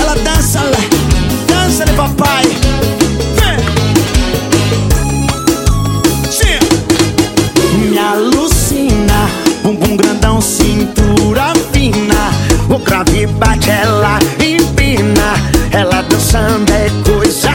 Ela dança, ela dança de papai. Me alucina, bumbum grandão, cintura fina. O grave bate, ela empina. Ela dançando é coisa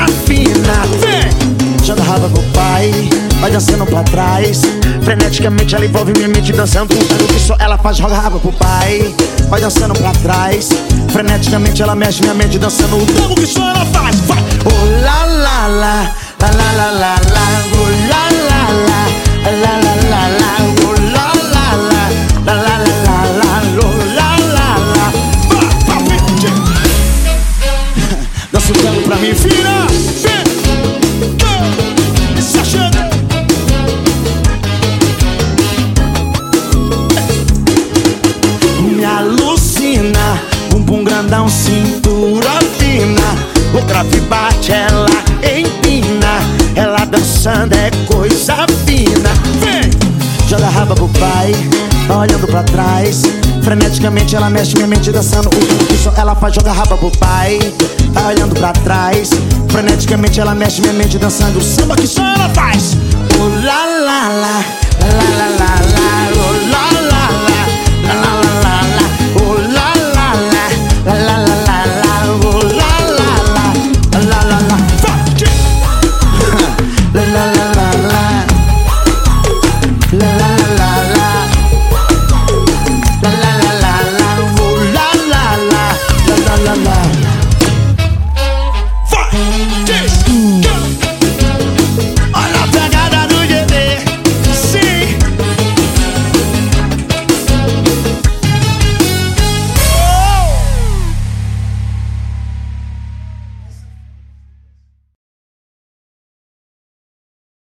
dançando pra trás. Freneticamente ela envolve minha mente dançando. Usando que só ela faz, joga a raba pro pai, vai dançando pra trás. Freneticamente ela mexe minha mente dançando. O tambo que só ela faz, vai! Oh la la la, la la la la la, oh la la la, la la la la, oh la la la, la la la la la, oh la la tango pra mim, vira! Alucina, bumbum grandão, cintura fina. O grave bate, ela empina. Ela dançando é coisa fina. Vem! Joga a raba pro pai, tá olhando pra trás. Freneticamente ela mexe minha mente dançando. O que só ela faz, joga a raba pro pai, tá olhando pra trás. Freneticamente ela mexe minha mente dançando. O samba que só ela faz. Oh la la.